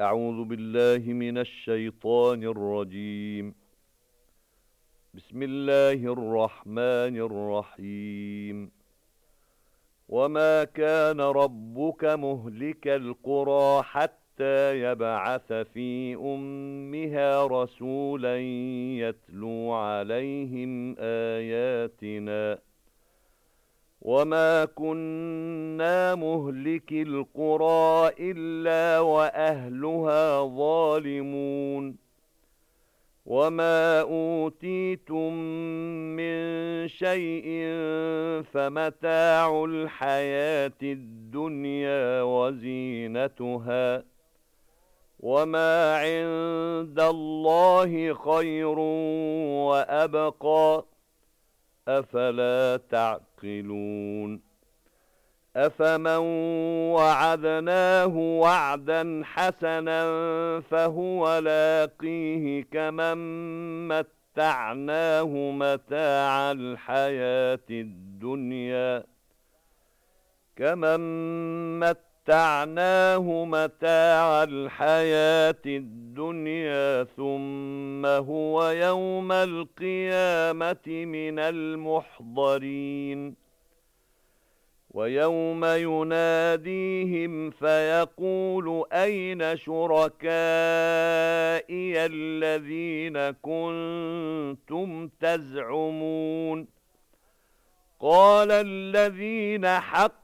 أعوذ بالله من الشيطان الرجيم. بسم الله الرحمن الرحيم. وما كان ربك مهلك القرى حتى يبعث في أمها رسولا يتلو عليهم آياتنا. وَمَا كُنَّا مُهْلِكِي الْقُرَىٰ إِلَّا وَأَهْلُهَا ظَالِمُونَ وَمَا أُوتِيتُم مِّن شَيْءٍ فَمَتَاعُ الْحَيَاةِ الدُّنْيَا وَزِينَتُهَا وَمَا عِندَ اللَّهِ خَيْرٌ وَأَبْقَىٰ أَفَلَا تَعْقِلُونَ أَفَمَن وَعَدْنَاهُ وَعْدًا حَسَنًا فَهُوَ لَاقِيهِ كَمَن مَّتَّعْنَاهُ مَتَاعَ الْحَيَاةِ الدُّنْيَا كَمَن مَّتَّعْنَاهُ مَتَّعْنَاهُ مَتَاعَ الْحَيَاةِ الدُّنْيَا ثُمَّ هُوَ يَوْمَ الْقِيَامَةِ مِنَ الْمُحْضَرِينَ. وَيَوْمَ يُنَادِيهِمْ فَيَقُولُ أَيْنَ شُرَكَائِيَ الَّذِينَ كُنتُمْ تَزْعُمُونَ؟ قَالَ الَّذِينَ حَقَّ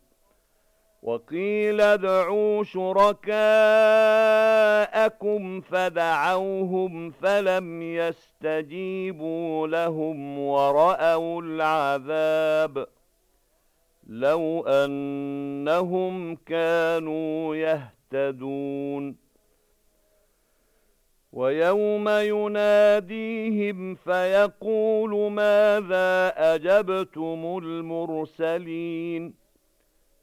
وَقِيلَ ادْعُوا شُرَكَاءَكُمْ فَدَعَوْهُمْ فَلَمْ يَسْتَجِيبُوا لَهُمْ وَرَأَوُا الْعَذَابَ لَوْ أَنَّهُمْ كَانُوا يَهْتَدُونَ وَيَوْمَ يُنَادِيهِمْ فَيَقُولُ مَاذَا أَجَبْتُمُ الْمُرْسَلِينَ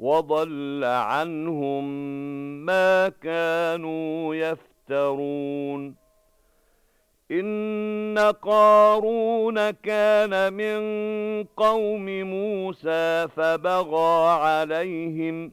وَضَلَّ عَنْهُمْ مَا كَانُوا يَفْتَرُونَ. إِنَّ قَارُونَ كَانَ مِنْ قَوْمِ مُوسَى فَبَغَى عَلَيْهِمْ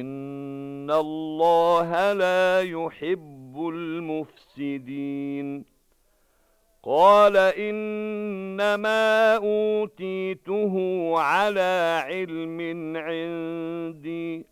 إِنَّ اللَّهَ لَا يُحِبُّ الْمُفْسِدِينَ قَالَ إِنَّمَا أُوتِيتُهُ عَلَى عِلْمٍ عِندِي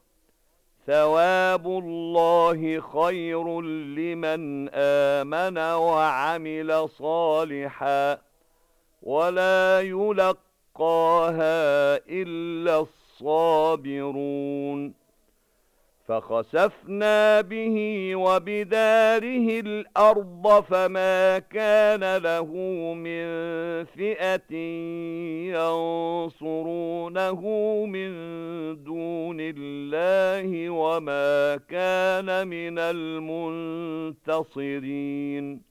ثواب الله خير لمن آمن وعمل صالحا ولا يلقاها إلا الصابرون فخسفنا به وبداره الأرض فما كان له من فئة ينصرونه من دون الله وما كان من المنتصرين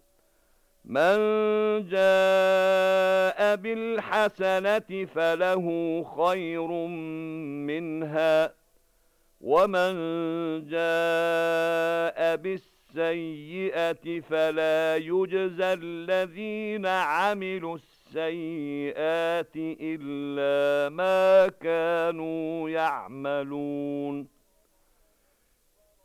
مَنْ جَاءَ بِالْحَسَنَةِ فَلَهُ خَيْرٌ مِنْهَا وَمَنْ جَاءَ بِالسَّيِّئَةِ فَلَا يُجْزَى الَّذِينَ عَمِلُوا السَّيِّئَاتِ إِلَّا مَا كَانُوا يَعْمَلُونَ.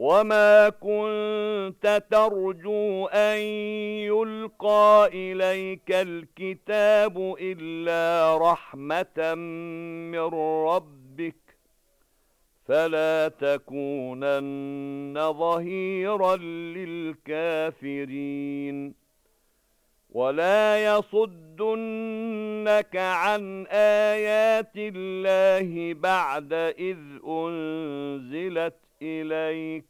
وما كنت ترجو أن يلقى إليك الكتاب إلا رحمة من ربك فلا تكونن ظهيرا للكافرين ولا يصدنك عن آيات الله بعد إذ أنزلت إليك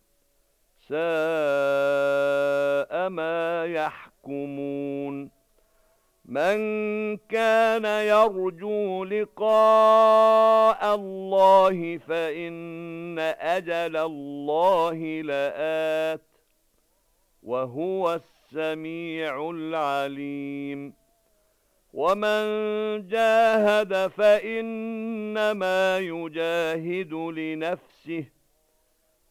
سَاءَ مَا يَحْكُمُونَ مَنْ كَانَ يَرْجُو لِقَاءَ اللَّهِ فَإِنَّ أَجَلَ اللَّهِ لَآتٍ وَهُوَ السَّمِيعُ الْعَلِيمُ وَمَنْ جَاهَدَ فَإِنَّمَا يُجَاهِدُ لِنَفْسِهِ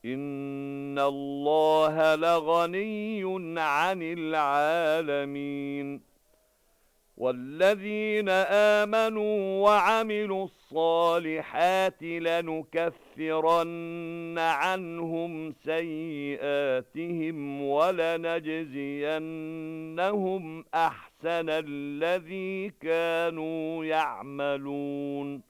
إِنَّ اللَّهَ لَغَنِيٌّ عَنِ الْعَالَمِينَ وَالَّذِينَ آمَنُوا وَعَمِلُوا الصَّالِحَاتِ لَنُكَفِّرَنَّ عَنْهُمْ سَيِّئَاتِهِمْ وَلَنَجْزِيَنَّهُمْ أَحْسَنَ الَّذِي كَانُوا يَعْمَلُونَ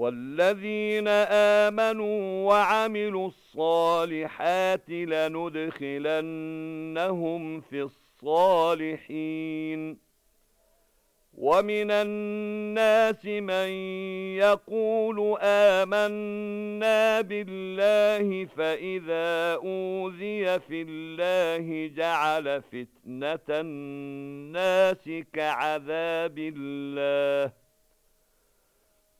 وَالَّذِينَ آمَنُوا وَعَمِلُوا الصَّالِحَاتِ لَنُدْخِلَنَّهُمْ فِي الصَّالِحِينَ. وَمِنَ النَّاسِ مَن يَقُولُ آمَنَّا بِاللَّهِ فَإِذَا أُوذِيَ فِي اللَّهِ جَعَلَ فِتْنَةَ النَّاسِ كَعَذَابِ اللَّهِ.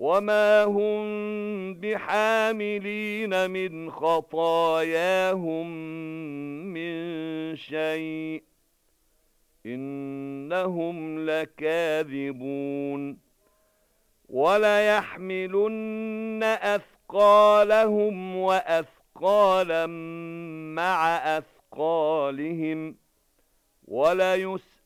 وما هم بحاملين من خطاياهم من شيء إنهم لكاذبون وليحملن أثقالهم وأثقالا مع أثقالهم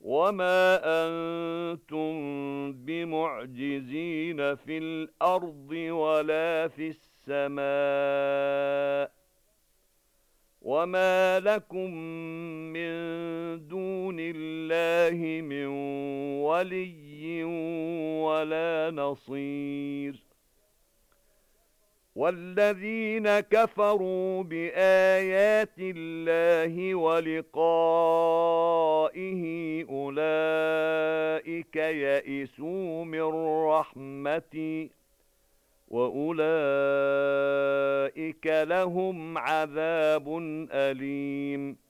وَمَا أَنتُم بِمُعْجِزِينَ فِي الْأَرْضِ وَلَا فِي السَّمَاءِ وَمَا لَكُم مِّن دُونِ اللَّهِ مِن وَلِيٍّ وَلَا نَصِيرٍ وَالَّذِينَ كَفَرُوا بِآيَاتِ اللَّهِ وَلِقَائِهِ أُولَئِكَ يَئِسُوا مِن رَّحْمَتِي وَأُولَئِكَ لَهُمْ عَذَابٌ أَلِيمٌ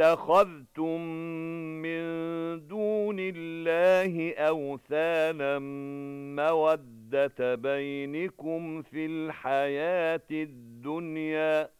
اتَّخَذْتُم مِّن دُونِ اللَّهِ أَوْثَانًا مَّوَدَّةَ بَيْنِكُمْ فِي الْحَيَاةِ الدُّنْيَا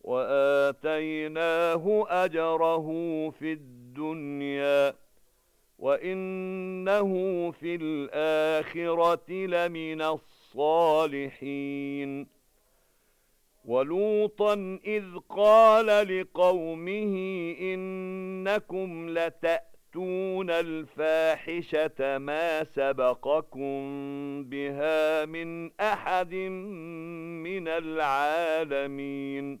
وآتيناه أجره في الدنيا وإنه في الآخرة لمن الصالحين. ولوطا إذ قال لقومه إنكم لتأتون الفاحشة ما سبقكم بها من أحد من العالمين.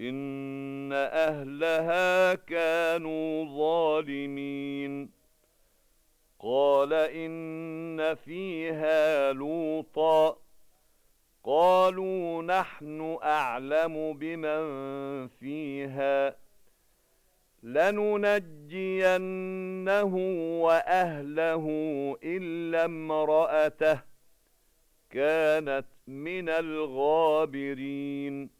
إن أهلها كانوا ظالمين. قال إن فيها لوطا. قالوا نحن أعلم بمن فيها. لننجينه وأهله إلا امرأته كانت من الغابرين.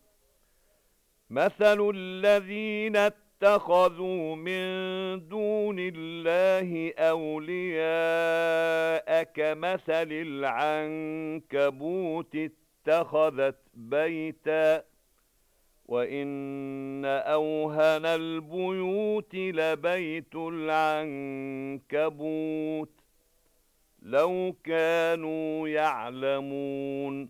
مثل الذين اتخذوا من دون الله أولياء كمثل العنكبوت اتخذت بيتاً وَإِنَّ أَوْهَنَ الْبُيُوتِ لَبَيْتُ الْعَنكَبُوتِ لَوْ كَانُوا يَعْلَمُونَ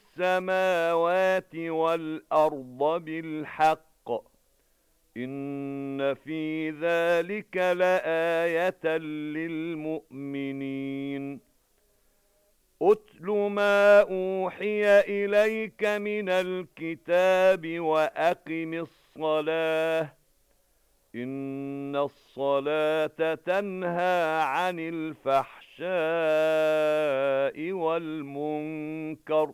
السَّمَاوَاتِ وَالْأَرْضَ بِالْحَقِّ. إِنَّ فِي ذَلِكَ لَآيَةً لِلْمُؤْمِنِينَ. أُتْلُ مَا أُوحِيَ إِلَيْكَ مِنَ الْكِتَابِ وَأَقِمِ الصَّلَاةَ. إِنَّ الصَّلَاةَ تَنْهَى عَنِ الْفَحْشَاءِ وَالْمُنكَرِ.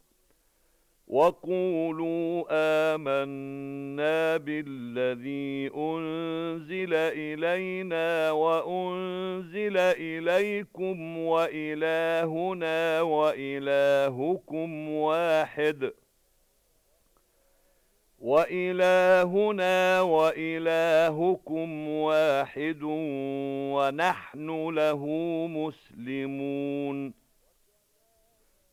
وَقُولُوا آمَنَّا بِالَّذِي أُنْزِلَ إِلَيْنَا وَأُنْزِلَ إِلَيْكُمْ وَإِلَٰهُنَا وَإِلَٰهُكُمْ وَاحِدٌ وَإِلَٰهُنَا وَإِلَٰهُكُمْ وَاحِدٌ وَنَحْنُ لَهُ مُسْلِمُونَ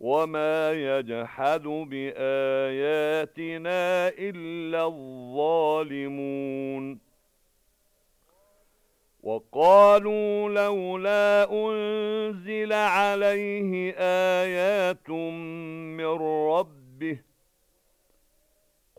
وَمَا يَجْحَدُ بِآيَاتِنَا إِلَّا الظَّالِمُونَ وَقَالُوا لَوْلَا أُنْزِلَ عَلَيْهِ آيَاتٌ مِّن رَّبِّهِ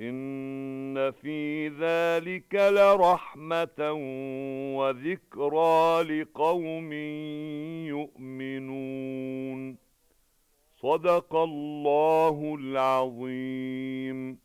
إِنَّ فِي ذَلِكَ لَرَحْمَةً وَذِكْرَى لِقَوْمٍ يُؤْمِنُونَ. صَدَقَ اللَّهُ الْعَظِيمُ.